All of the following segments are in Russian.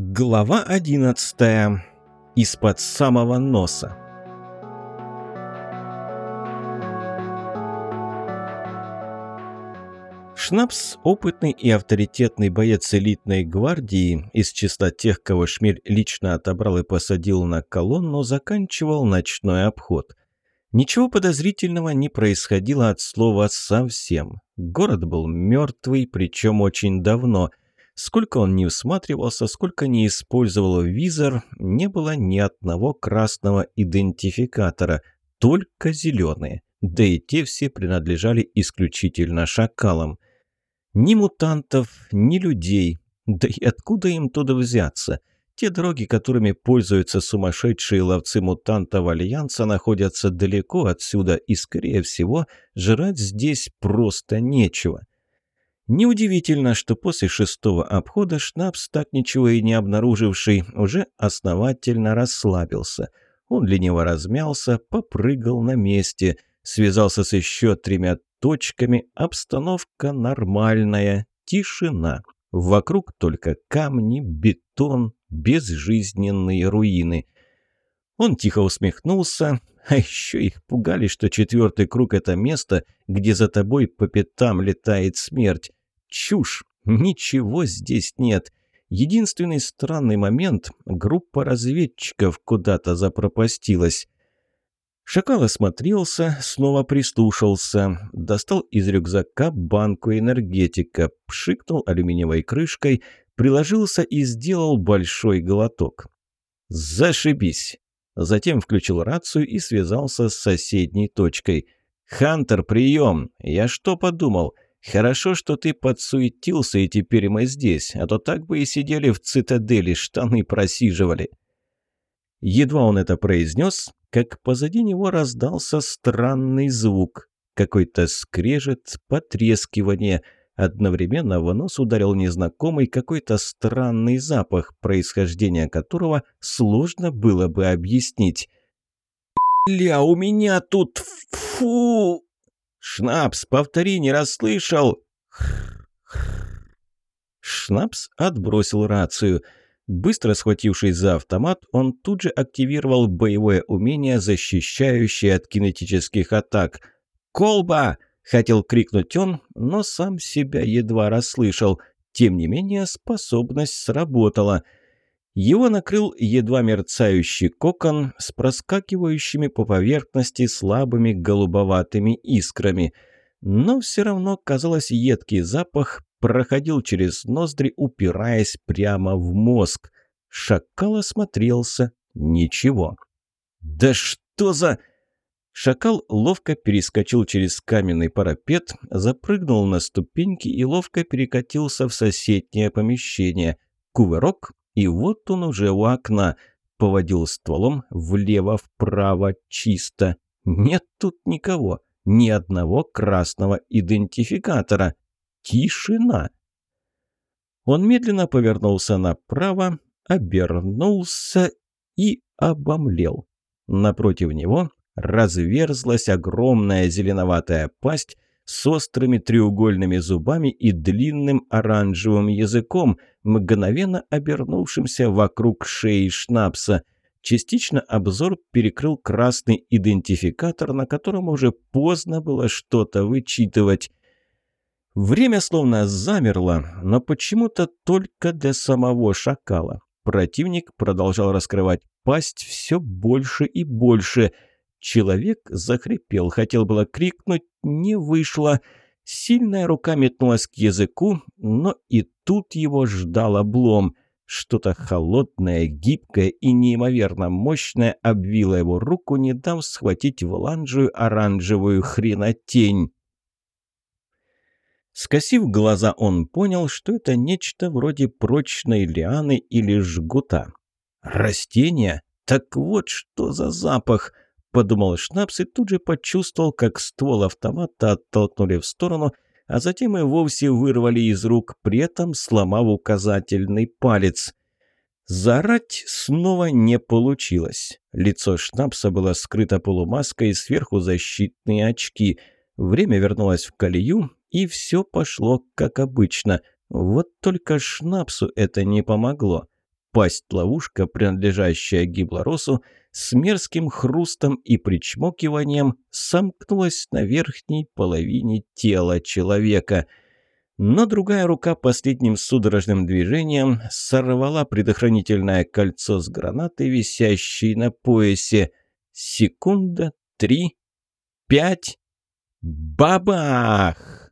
Глава 11. Из-под самого носа. Шнапс – опытный и авторитетный боец элитной гвардии, из числа тех, кого Шмель лично отобрал и посадил на колонну, заканчивал ночной обход. Ничего подозрительного не происходило от слова «совсем». Город был мертвый, причем очень давно – Сколько он не всматривался, сколько не использовал визор, не было ни одного красного идентификатора, только зеленые. Да и те все принадлежали исключительно шакалам. Ни мутантов, ни людей. Да и откуда им туда взяться? Те дороги, которыми пользуются сумасшедшие ловцы мутантов Альянса, находятся далеко отсюда, и, скорее всего, жрать здесь просто нечего. Неудивительно, что после шестого обхода Шнапс, так ничего и не обнаруживший, уже основательно расслабился. Он лениво размялся, попрыгал на месте, связался с еще тремя точками, обстановка нормальная, тишина. Вокруг только камни, бетон, безжизненные руины. Он тихо усмехнулся, а еще их пугали, что четвертый круг – это место, где за тобой по пятам летает смерть. Чушь! Ничего здесь нет. Единственный странный момент – группа разведчиков куда-то запропастилась. Шакал осмотрелся, снова прислушался, достал из рюкзака банку энергетика, пшикнул алюминиевой крышкой, приложился и сделал большой глоток. «Зашибись!» Затем включил рацию и связался с соседней точкой. «Хантер, прием! Я что подумал?» Хорошо, что ты подсуетился, и теперь мы здесь, а то так бы и сидели в цитадели, штаны просиживали». Едва он это произнес, как позади него раздался странный звук. Какой-то скрежет, потрескивание. Одновременно в нос ударил незнакомый какой-то странный запах, происхождение которого сложно было бы объяснить. «Ля, у меня тут... Фу!» «Шнапс, повтори, не расслышал!» Шнапс отбросил рацию. Быстро схватившись за автомат, он тут же активировал боевое умение, защищающее от кинетических атак. «Колба!» – хотел крикнуть он, но сам себя едва расслышал. Тем не менее, способность сработала – его накрыл едва мерцающий кокон с проскакивающими по поверхности слабыми голубоватыми искрами. Но все равно, казалось, едкий запах проходил через ноздри, упираясь прямо в мозг. Шакал осмотрелся. Ничего. «Да что за...» Шакал ловко перескочил через каменный парапет, запрыгнул на ступеньки и ловко перекатился в соседнее помещение. Кувырок, и вот он уже у окна. Поводил стволом влево-вправо чисто. Нет тут никого. Ни одного красного идентификатора. Тишина. Он медленно повернулся направо, обернулся и обомлел. Напротив него разверзлась огромная зеленоватая пасть с острыми треугольными зубами и длинным оранжевым языком, мгновенно обернувшимся вокруг шеи Шнапса. Частично обзор перекрыл красный идентификатор, на котором уже поздно было что-то вычитывать. Время словно замерло, но почему-то только для самого шакала. Противник продолжал раскрывать пасть все больше и больше – Человек захрипел, хотел было крикнуть, не вышло. Сильная рука метнулась к языку, но и тут его ждал облом. Что-то холодное, гибкое и неимоверно мощное обвило его руку, не дав схватить вланжую оранжевую хренотень. Скосив глаза, он понял, что это нечто вроде прочной лианы или жгута. «Растение? Так вот что за запах!» Подумал Шнапс и тут же почувствовал, как ствол автомата оттолкнули в сторону, а затем и вовсе вырвали из рук, при этом сломав указательный палец. Заорать снова не получилось. Лицо Шнапса было скрыто полумаской, сверху защитные очки. Время вернулось в колею, и все пошло как обычно. Вот только Шнапсу это не помогло. пасть-ловушка, принадлежащая Гиблоросу, с мерзким хрустом и причмокиванием сомкнулась на верхней половине тела человека. Но другая рука последним судорожным движением сорвала предохранительное кольцо с гранатой, висящей на поясе. Секунда, три, пять. Бабах!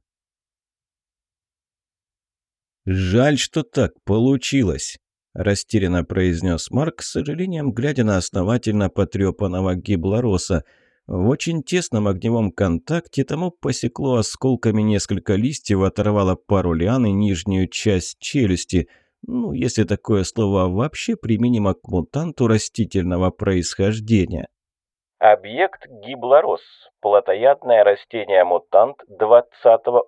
Жаль, что так получилось растерянно произнес Марк, с сожалением глядя на основательно потрепанного гиблороса. В очень тесном огневом контакте тому посекло осколками несколько листьев, оторвало пару лиан и нижнюю часть челюсти. Ну, если такое слово вообще применимо к мутанту растительного происхождения. Объект гиблорос. Плотоядное растение-мутант 20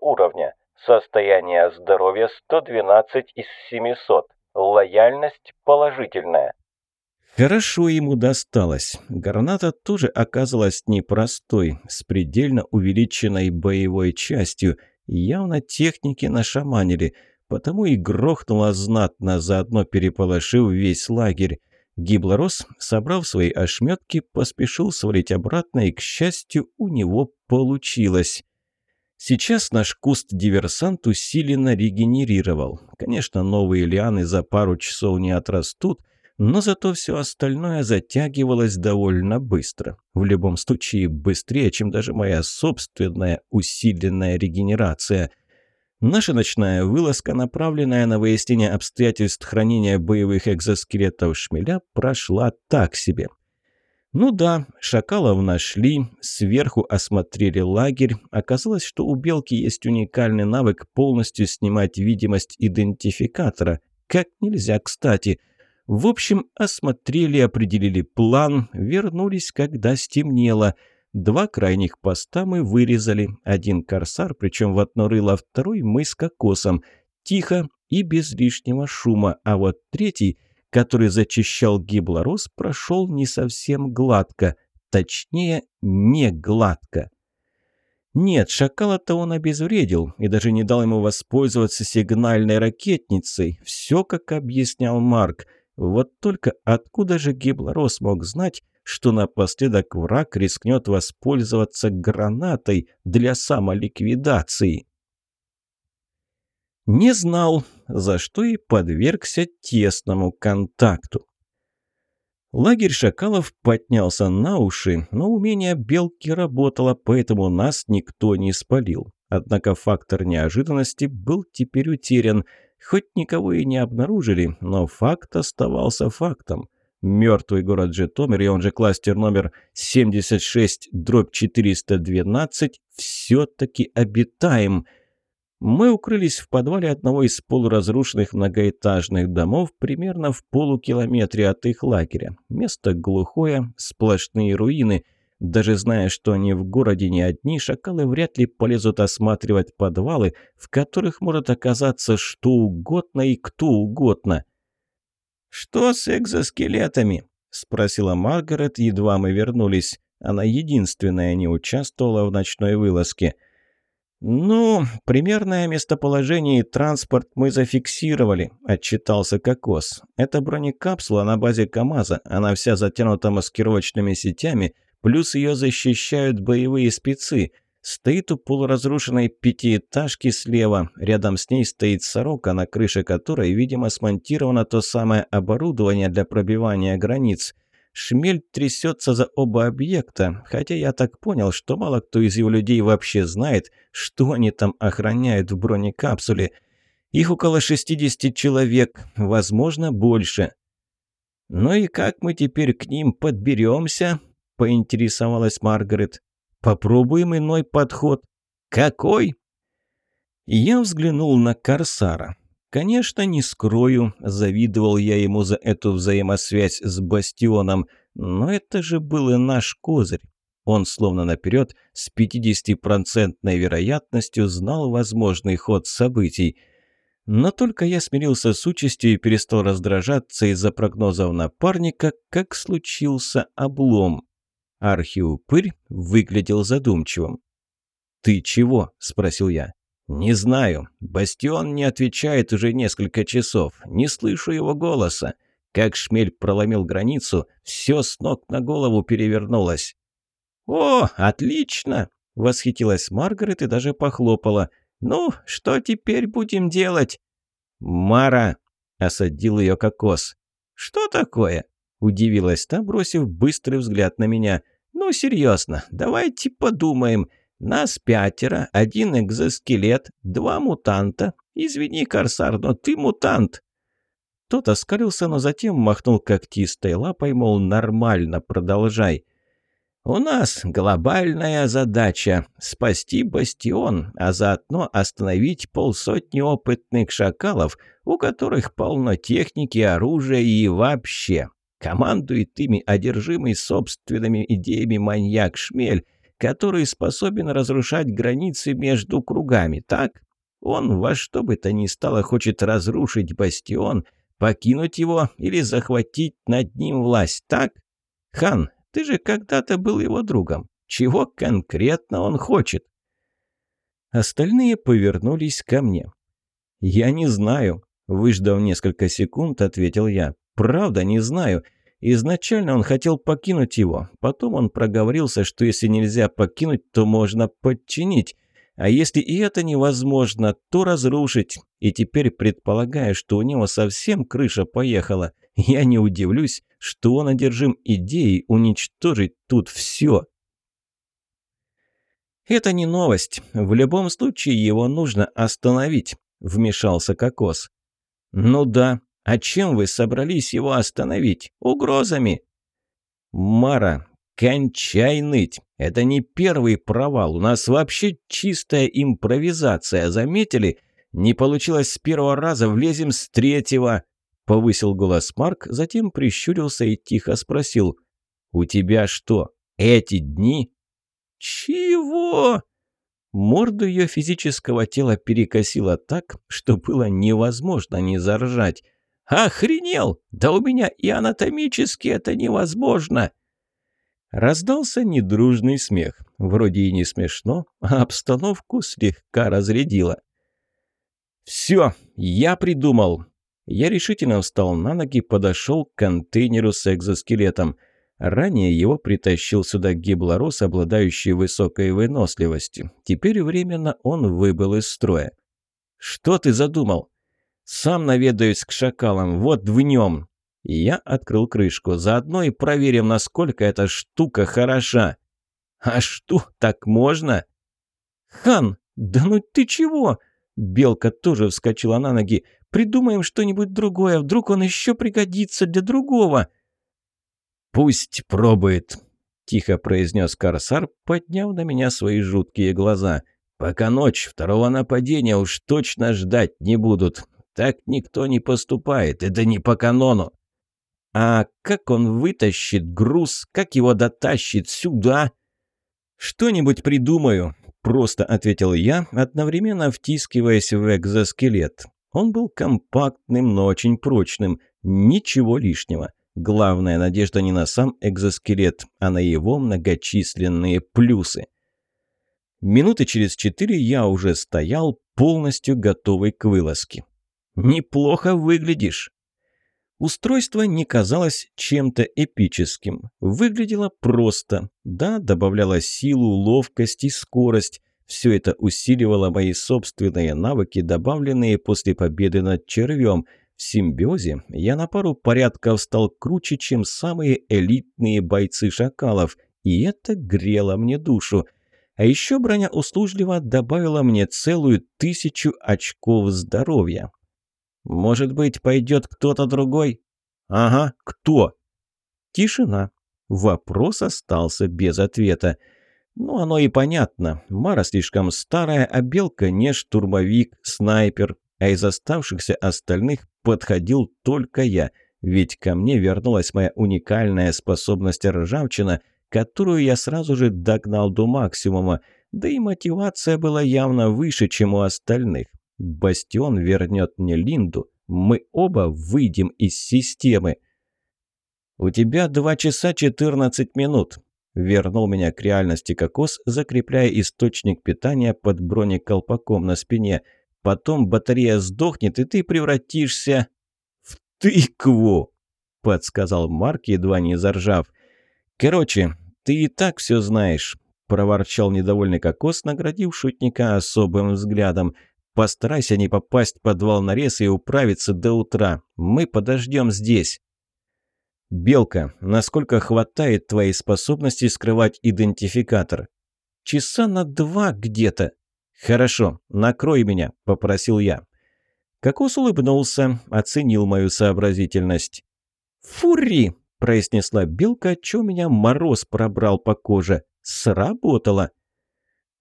уровня. Состояние здоровья 112 из 700. Лояльность положительная. Хорошо ему досталось. Граната тоже оказалась непростой, с предельно увеличенной боевой частью. Явно техники нашаманили, потому и грохнула знатно, заодно переполошив весь лагерь. Гиблорос, собрав свои ошметки, поспешил свалить обратно, и, к счастью, у него получилось. Сейчас наш куст-диверсант усиленно регенерировал. Конечно, новые лианы за пару часов не отрастут, но зато все остальное затягивалось довольно быстро. В любом случае, быстрее, чем даже моя собственная усиленная регенерация. Наша ночная вылазка, направленная на выяснение обстоятельств хранения боевых экзоскелетов шмеля, прошла так себе. Ну да, шакалов нашли, сверху осмотрели лагерь. Оказалось, что у белки есть уникальный навык полностью снимать видимость идентификатора. Как нельзя кстати. В общем, осмотрели, определили план, вернулись, когда стемнело. Два крайних поста мы вырезали. Один корсар, причем в одно рыло, второй мы с кокосом. Тихо и без лишнего шума. А вот третий который зачищал гиблорос, прошел не совсем гладко. Точнее, не гладко. Нет, шакала-то он обезвредил и даже не дал ему воспользоваться сигнальной ракетницей. Все, как объяснял Марк. Вот только откуда же Гиблорос мог знать, что напоследок враг рискнет воспользоваться гранатой для самоликвидации? Не знал, за что и подвергся тесному контакту. Лагерь шакалов поднялся на уши, но умение белки работало, поэтому нас никто не спалил. Однако фактор неожиданности был теперь утерян. Хоть никого и не обнаружили, но факт оставался фактом. Мертвый город Житомир, и он же кластер номер 76, дробь 412, все-таки обитаем – мы укрылись в подвале одного из полуразрушенных многоэтажных домов примерно в полукилометре от их лагеря. Место глухое, сплошные руины. Даже зная, что они в городе не одни, шакалы вряд ли полезут осматривать подвалы, в которых может оказаться что угодно и кто угодно. «Что с экзоскелетами?» – спросила Маргарет, едва мы вернулись. Она единственная не участвовала в ночной вылазке – «Ну, примерное местоположение и транспорт мы зафиксировали», – отчитался Кокос. «Это бронекапсула на базе КАМАЗа. Она вся затянута маскировочными сетями, плюс ее защищают боевые спецы. Стоит у полуразрушенной пятиэтажки слева. Рядом с ней стоит сорока, на крыше которой, видимо, смонтировано то самое оборудование для пробивания границ». Шмель трясется за оба объекта, хотя я так понял, что мало кто из его людей вообще знает, что они там охраняют в бронекапсуле. Их около 60 человек, возможно, больше. «Ну и как мы теперь к ним подберемся?» – поинтересовалась Маргарет. «Попробуем иной подход». «Какой?» Я взглянул на Корсара. Конечно, не скрою, завидовал я ему за эту взаимосвязь с Бастионом, но это же был и наш козырь. Он словно наперед с 50% вероятностью знал возможный ход событий. Но только я смирился с участью и перестал раздражаться из-за прогнозов напарника, как случился облом. Архиупырь выглядел задумчивым. «Ты чего?» – спросил я. «Не знаю. Бастион не отвечает уже несколько часов. Не слышу его голоса. Как шмель проломил границу, все с ног на голову перевернулось. «О, отлично!» — восхитилась Маргарет и даже похлопала. «Ну, что теперь будем делать?» «Мара!» — осадил ее кокос. «Что такое?» — удивилась та, бросив быстрый взгляд на меня. «Ну, серьезно, давайте подумаем. Нас пятеро, один экзоскелет, два мутанта. Извини, Корсар, но ты мутант». Тот оскалился, но затем махнул когтистой лапой, мол, нормально, продолжай. «У нас глобальная задача — спасти бастион, а заодно остановить полсотни опытных шакалов, у которых полно техники, оружия и вообще. Командует ими одержимый собственными идеями маньяк Шмель, который способен разрушать границы между кругами, так? Он во что бы то ни стало хочет разрушить бастион, покинуть его или захватить над ним власть, так? Хан, ты же когда-то был его другом. Чего конкретно он хочет?» Остальные повернулись ко мне. «Я не знаю», — выждав несколько секунд, ответил я. «Правда, не знаю. Изначально он хотел покинуть его. Потом он проговорился, что если нельзя покинуть, то можно подчинить. А если и это невозможно, то разрушить. И теперь, предполагая, что у него совсем крыша поехала, я не удивлюсь, что он одержим идеей уничтожить тут все. «Это не новость. В любом случае его нужно остановить», — вмешался Кокос. «Ну да. А чем вы собрались его остановить? Угрозами?» «Мара, кончай ныть. Это не первый провал. У нас вообще чистая импровизация. Заметили? Не получилось с первого раза, влезем с третьего. Повысил голос Марк, затем прищурился и тихо спросил. «У тебя что, эти дни?» «Чего?» Морду ее физического тела перекосило так, что было невозможно не заржать. «Охренел! Да у меня и анатомически это невозможно!» Раздался недружный смех. Вроде и не смешно, а обстановку слегка разрядило. «Все, я придумал!» Я решительно встал на ноги, подошел к контейнеру с экзоскелетом. Ранее его притащил сюда гиблорос, обладающий высокой выносливостью. Теперь временно он выбыл из строя. «Что ты задумал?» «Сам наведаюсь к шакалам, вот в нем!» Я открыл крышку. Заодно и проверим, насколько эта штука хороша. «А что, так можно?» «Хан, да ну ты чего?» Белка тоже вскочила на ноги. Придумаем что-нибудь другое, вдруг он еще пригодится для другого». «Пусть пробует», — тихо произнес Корсар, подняв на меня свои жуткие глаза. «Пока ночь, второго нападения уж точно ждать не будут. Так никто не поступает, это не по канону». «А как он вытащит груз, как его дотащит сюда?» «Что-нибудь придумаю», — просто ответил я, одновременно втискиваясь в экзоскелет. Он был компактным, но очень прочным. Ничего лишнего. Главная надежда не на сам экзоскелет, а на его многочисленные плюсы. Минуты через четыре я уже стоял, полностью готовый к вылазке. «Неплохо выглядишь!» Устройство не казалось чем-то эпическим. Выглядело просто. Да, добавляло силу, ловкость и скорость. Все это усиливало мои собственные навыки, добавленные после победы над червем. В симбиозе я на пару порядков стал круче, чем самые элитные бойцы шакалов, и это грело мне душу. А еще броня услужливо добавила мне целую тысячу очков здоровья. «Может быть, пойдет кто-то другой?» «Ага, кто?» Тишина. Вопрос остался без ответа. Ну, оно и понятно. Мара слишком старая, а Белка не штурмовик, снайпер. А из оставшихся остальных подходил только я. Ведь ко мне вернулась моя уникальная способность ржавчина, которую я сразу же догнал до максимума. Да и мотивация была явно выше, чем у остальных. Бастион вернет мне Линду. Мы оба выйдем из системы. «У тебя два часа четырнадцать минут», Вернул меня к реальности кокос, закрепляя источник питания под бронеколпаком на спине. Потом батарея сдохнет, и ты превратишься в тыкву. – подсказал Марк, едва не заржав. «Короче, ты и так все знаешь», – проворчал недовольный кокос, наградив шутника особым взглядом. «Постарайся не попасть под волнорез и управиться до утра. Мы подождем здесь». «Белка, насколько хватает твоей способности скрывать идентификатор?» «Часа на два где-то». «Хорошо, накрой меня», – попросил я. Кокос улыбнулся, оценил мою сообразительность. «Фури!» – произнесла Белка, чё меня мороз пробрал по коже. «Сработало!»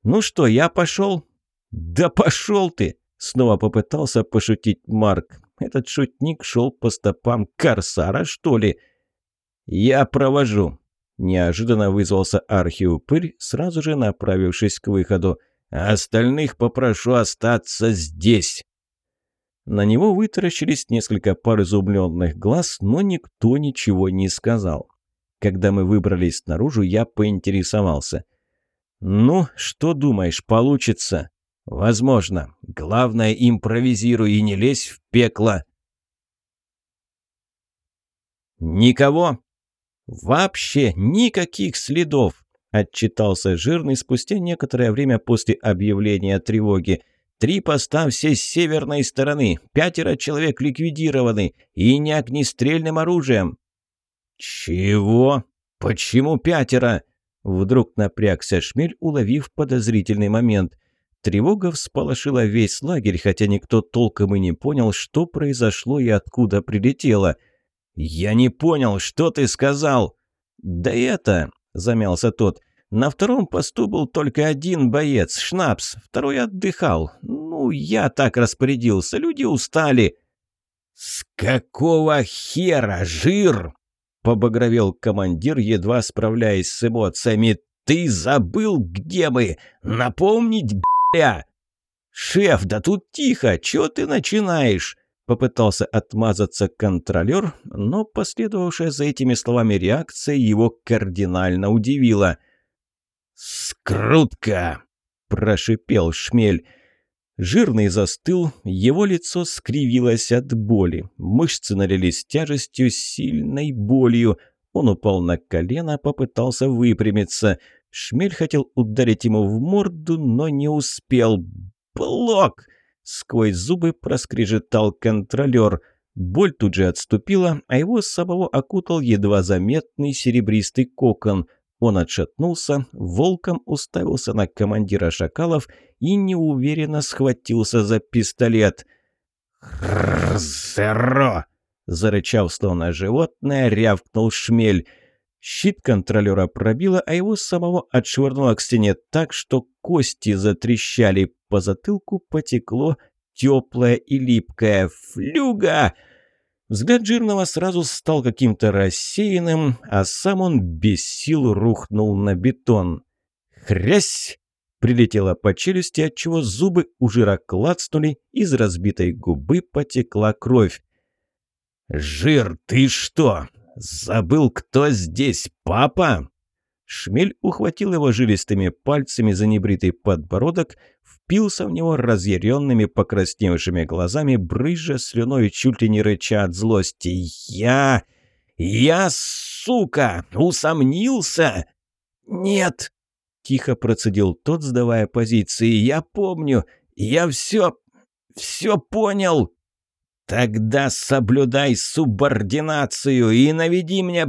«Ну что, я пошел?» «Да пошел ты!» – снова попытался пошутить Марк. Этот шутник шел по стопам Корсара, что ли?» «Я провожу», – неожиданно вызвался архиупырь, сразу же направившись к выходу. «Остальных попрошу остаться здесь». На него вытаращились несколько пар изумленных глаз, но никто ничего не сказал. Когда мы выбрались снаружи, я поинтересовался. «Ну, что думаешь, получится?» «Возможно. Главное, импровизируй и не лезь в пекло». «Никого?» «Вообще никаких следов», – отчитался Жирный спустя некоторое время после объявления тревоги. «Три поста все с северной стороны, пятеро человек ликвидированы, и не огнестрельным оружием». «Чего? Почему пятеро?» Вдруг напрягся Шмель, уловив подозрительный момент. Тревога всполошила весь лагерь, хотя никто толком и не понял, что произошло и откуда прилетело – «Я не понял, что ты сказал?» «Да это...» – замялся тот. «На втором посту был только один боец, Шнапс, второй отдыхал. Ну, я так распорядился, люди устали». «С какого хера, жир?» – побагровел командир, едва справляясь с эмоциями. «Ты забыл, где мы? Напомнить, бля!» «Шеф, да тут тихо, чё ты начинаешь?» Попытался отмазаться контролер, но последовавшая за этими словами реакция его кардинально удивила. «Скрутка!» – прошипел шмель. Жирный застыл, его лицо скривилось от боли. Мышцы налились тяжестью, сильной болью. Он упал на колено, попытался выпрямиться. Шмель хотел ударить ему в морду, но не успел. «Блок!» Сквозь зубы проскрежетал контролер. Боль тут же отступила, а его самого окутал едва заметный серебристый кокон. Он отшатнулся, волком уставился на командира шакалов и неуверенно схватился за пистолет. «Хрррр, Зарычав, словно животное, рявкнул шмель. Щит контролера пробило, а его самого отшвырнуло к стене так, что кости затрещали. По затылку потекло теплое и липкое. «Флюга!» Взгляд жирного сразу стал каким-то рассеянным, а сам он без сил рухнул на бетон. «Хрясь!» Прилетела по челюсти, отчего зубы у жира клацнули, из разбитой губы потекла кровь. «Жир, ты что, забыл, кто здесь папа?» Шмель ухватил его жилистыми пальцами за небритый подбородок, впился в него разъяренными покрасневшими глазами, брызжа слюной чуть ли не рыча от злости. «Я... я, сука, усомнился!» «Нет!» — тихо процедил тот, сдавая позиции. «Я помню! Я все... все понял!» «Тогда соблюдай субординацию и наведи мне,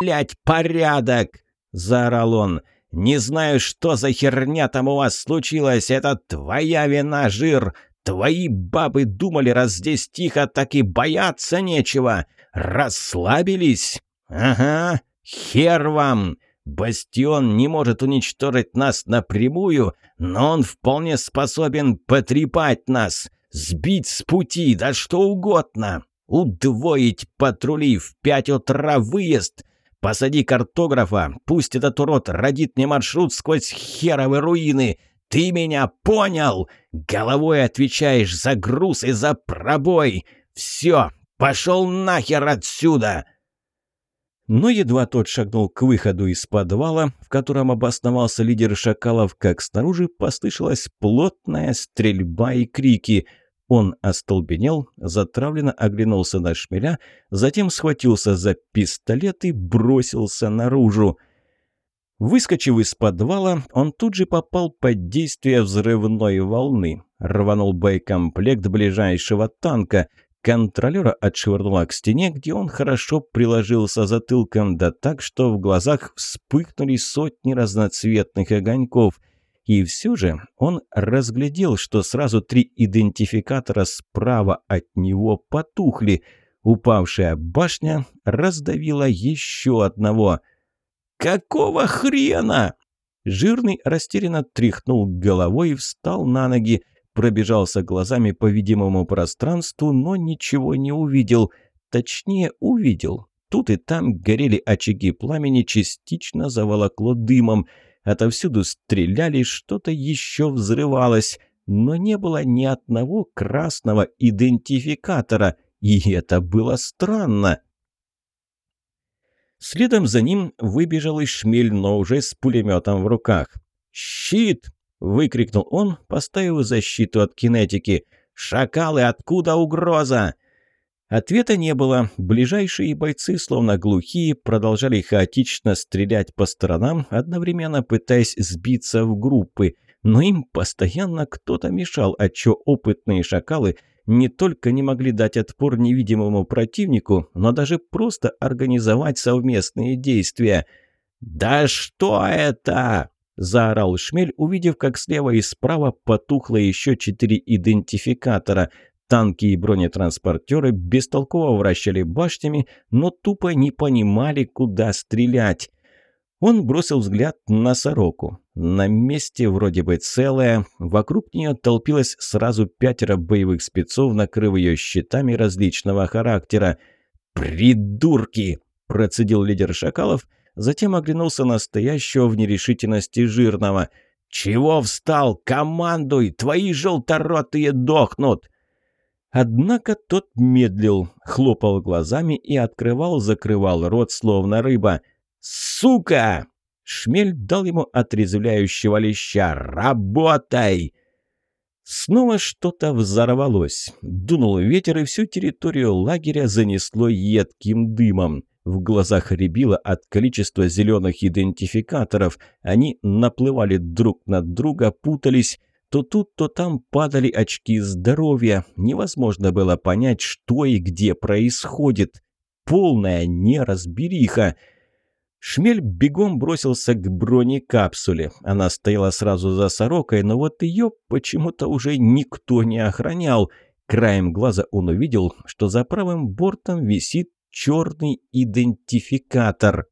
блядь, порядок!» – заорал он. «Не знаю, что за херня там у вас случилось. Это твоя вина, жир. Твои бабы думали, раз здесь тихо, так и бояться нечего. Расслабились? Ага, хер вам!» Бастион не может уничтожить нас напрямую, но он вполне способен потрепать нас, сбить с пути, да что угодно. Удвоить патрули в пять утра выезд, Посади картографа, пусть этот урод родит мне маршрут сквозь херовы руины. Ты меня понял? Головой отвечаешь за груз и за пробой. Все, пошел нахер отсюда!» Но едва тот шагнул к выходу из подвала, в котором обосновался лидер шакалов, как снаружи послышалась плотная стрельба и крики. Он остолбенел, затравленно оглянулся на шмеля, затем схватился за пистолет и бросился наружу. Выскочив из подвала, он тут же попал под действие взрывной волны. Рванул боекомплект ближайшего танка. Контролера отшвырнула к стене, где он хорошо приложился затылком, да так, что в глазах вспыхнули сотни разноцветных огоньков. И все же он разглядел, что сразу три идентификатора справа от него потухли. Упавшая башня раздавила еще одного. «Какого хрена?» Жирный растерянно тряхнул головой и встал на ноги пробежался глазами по видимому пространству, но ничего не увидел. Точнее, увидел. Тут и там горели очаги пламени, частично заволокло дымом. Отовсюду стреляли, что-то еще взрывалось. Но не было ни одного красного идентификатора. И это было странно. Следом за ним выбежал и шмель, но уже с пулеметом в руках. «Щит!» – выкрикнул он, поставив защиту от кинетики. «Шакалы, откуда угроза?» Ответа не было. Ближайшие бойцы, словно глухие, продолжали хаотично стрелять по сторонам, одновременно пытаясь сбиться в группы. Но им постоянно кто-то мешал, отчего опытные шакалы не только не могли дать отпор невидимому противнику, но даже просто организовать совместные действия. «Да что это?» Заорал Шмель, увидев, как слева и справа потухло еще четыре идентификатора. Танки и бронетранспортеры бестолково вращали башнями, но тупо не понимали, куда стрелять. Он бросил взгляд на сороку. На месте вроде бы целая, вокруг нее толпилось сразу пятеро боевых спецов, накрыв ее щитами различного характера. «Придурки!» – процедил лидер шакалов – затем оглянулся на стоящего в нерешительности жирного. «Чего встал? Командуй! Твои желторотые дохнут!» Однако тот медлил, хлопал глазами и открывал-закрывал рот, словно рыба. «Сука!» Шмель дал ему отрезвляющего леща. «Работай!» Снова что-то взорвалось. Дунул ветер, и всю территорию лагеря занесло едким дымом. В глазах рябило от количества зеленых идентификаторов. Они наплывали друг на друга, путались. То тут, то там падали очки здоровья. Невозможно было понять, что и где происходит. Полная неразбериха. Шмель бегом бросился к бронекапсуле. Она стояла сразу за сорокой, но вот ее почему-то уже никто не охранял. Краем глаза он увидел, что за правым бортом висит черный идентификатор.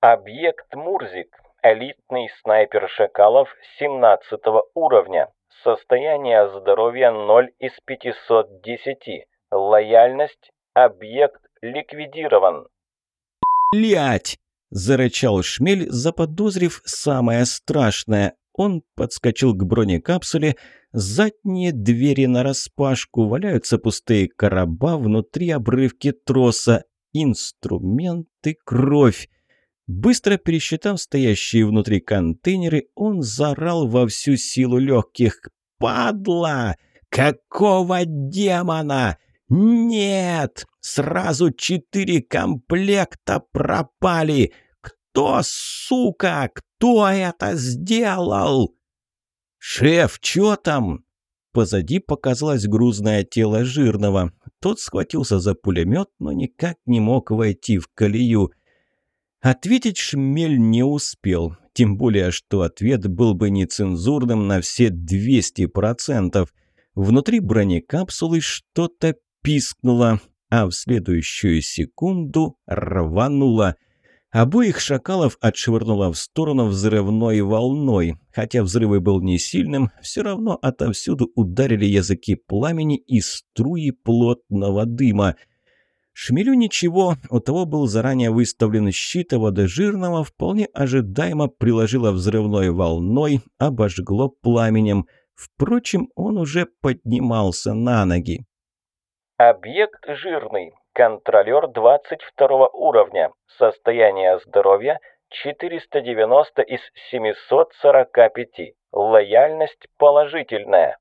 Объект Мурзик. Элитный снайпер шакалов 17 уровня. Состояние здоровья 0 из 510. Лояльность. Объект ликвидирован. «Блядь!» – зарычал Шмель, заподозрив самое страшное. Он подскочил к бронекапсуле, задние двери нараспашку, валяются пустые короба, внутри обрывки троса, инструменты, кровь. Быстро пересчитав стоящие внутри контейнеры, он заорал во всю силу легких. «Падла! Какого демона? Нет! Сразу четыре комплекта пропали! Кто, сука, кто это сделал?» «Шеф, чё там?» Позади показалось грузное тело жирного. Тот схватился за пулемет, но никак не мог войти в колею. Ответить Шмель не успел, тем более, что ответ был бы нецензурным на все 200%. Внутри бронекапсулы что-то пискнуло, а в следующую секунду рвануло – Обоих шакалов отшвырнуло в сторону взрывной волной. Хотя взрывы был не сильным, все равно отовсюду ударили языки пламени и струи плотного дыма. Шмелю ничего, у того был заранее выставлен щит, а водожирного вполне ожидаемо приложило взрывной волной, обожгло пламенем. Впрочем, он уже поднимался на ноги. Объект жирный. Контролер 22 уровня. Состояние здоровья 490 из 745. Лояльность положительная.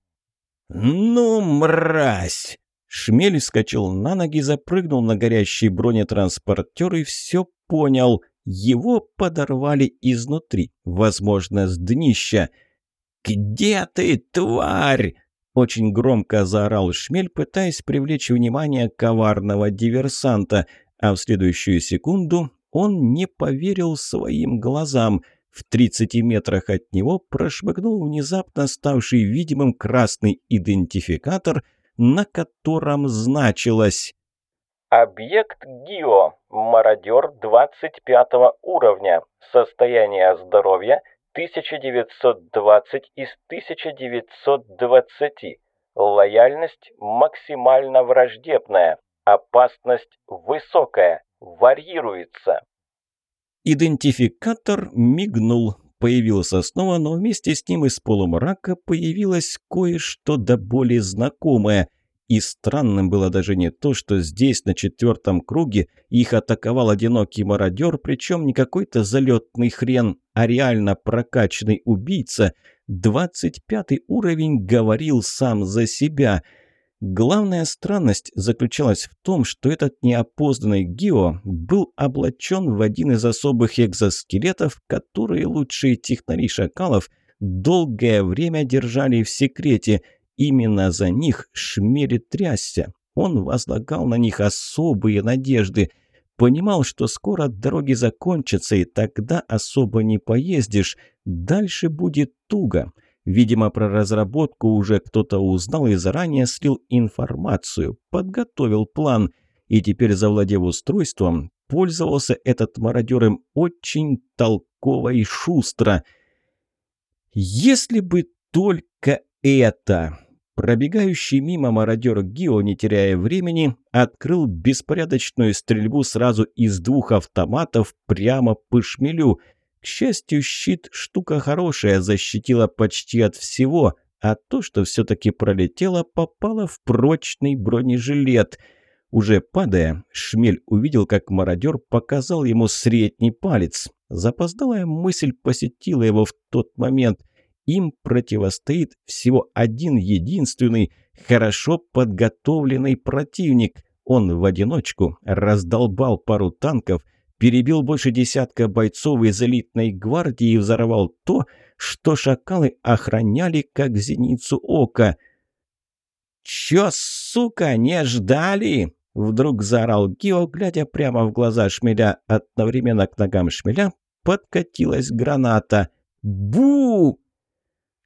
«Ну, мразь!» Шмель вскочил на ноги, запрыгнул на горящий бронетранспортер и все понял. Его подорвали изнутри, возможно, с днища. «Где ты, тварь?» Очень громко заорал Шмель, пытаясь привлечь внимание коварного диверсанта, а в следующую секунду он не поверил своим глазам. В 30 метрах от него прошмыгнул внезапно ставший видимым красный идентификатор, на котором значилось Объект ГИО. Мародер 25 уровня. Состояние здоровья 1920 из 1920. Лояльность максимально враждебная. Опасность высокая. Варьируется. Идентификатор мигнул, появился снова, но вместе с ним из полумрака появилось кое-что до более знакомое. И странным было даже не то, что здесь, на четвертом круге, их атаковал одинокий мародер, причем не какой-то залетный хрен, а реально прокачанный убийца. Двадцать пятый уровень говорил сам за себя. Главная странность заключалась в том, что этот неопознанный Гео был облачен в один из особых экзоскелетов, которые лучшие технари шакалов долгое время держали в секрете – Именно за них Шмели трясся. Он возлагал на них особые надежды. Понимал, что скоро дороги закончатся, и тогда особо не поездишь. Дальше будет туго. Видимо, про разработку уже кто-то узнал и заранее слил информацию, подготовил план. И теперь, завладев устройством, пользовался этот мародер им очень толково и шустро. Если бы только это... Пробегающий мимо мародер Гио, не теряя времени, открыл беспорядочную стрельбу сразу из двух автоматов прямо по шмелю. К счастью, щит – штука хорошая, защитила почти от всего, а то, что все-таки пролетело, попало в прочный бронежилет. Уже падая, шмель увидел, как мародер показал ему средний палец. Запоздалая мысль посетила его в тот момент – им противостоит всего один единственный, хорошо подготовленный противник. Он в одиночку раздолбал пару танков, перебил больше десятка бойцов из элитной гвардии и взорвал то, что шакалы охраняли как зеницу ока. «Чё, сука, не ждали?» Вдруг заорал Гио, глядя прямо в глаза шмеля. Одновременно к ногам шмеля подкатилась граната. «Бу!»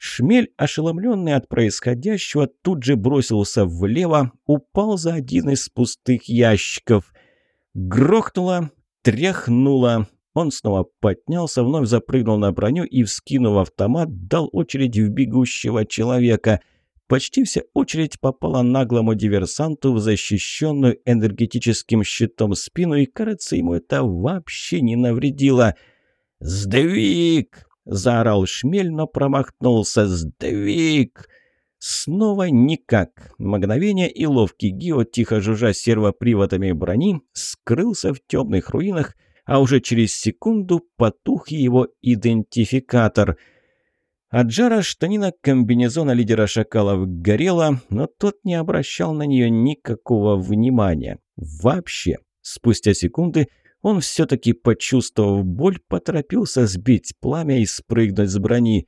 Шмель, ошеломленный от происходящего, тут же бросился влево, упал за один из пустых ящиков. Грохнуло, тряхнуло. Он снова поднялся, вновь запрыгнул на броню и, вскинув автомат, дал очередь в бегущего человека. Почти вся очередь попала наглому диверсанту в защищенную энергетическим щитом спину, и, кажется, ему это вообще не навредило. «Сдвиг!» – заорал шмель, но промахнулся. «Сдвиг!» Снова никак. Мгновение и ловкий Гио, тихо жужжа сервоприводами брони, скрылся в темных руинах, а уже через секунду потух его идентификатор. От жара штанина комбинезона лидера шакалов горела, но тот не обращал на нее никакого внимания. Вообще. Спустя секунды он все-таки, почувствовав боль, поторопился сбить пламя и спрыгнуть с брони.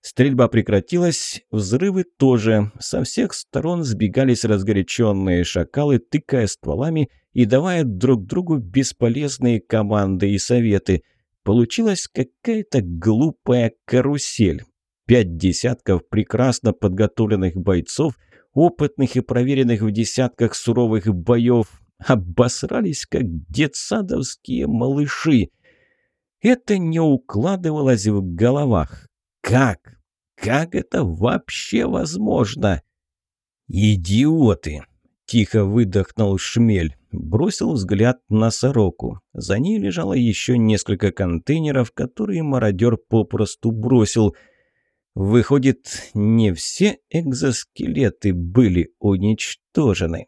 Стрельба прекратилась, взрывы тоже. Со всех сторон сбегались разгоряченные шакалы, тыкая стволами и давая друг другу бесполезные команды и советы. Получилась какая-то глупая карусель. Пять десятков прекрасно подготовленных бойцов, опытных и проверенных в десятках суровых боев, обосрались, как детсадовские малыши. Это не укладывалось в головах. Как? Как это вообще возможно? «Идиоты!» – тихо выдохнул Шмель. Бросил взгляд на сороку. За ней лежало еще несколько контейнеров, которые мародер попросту бросил. Выходит, не все экзоскелеты были уничтожены.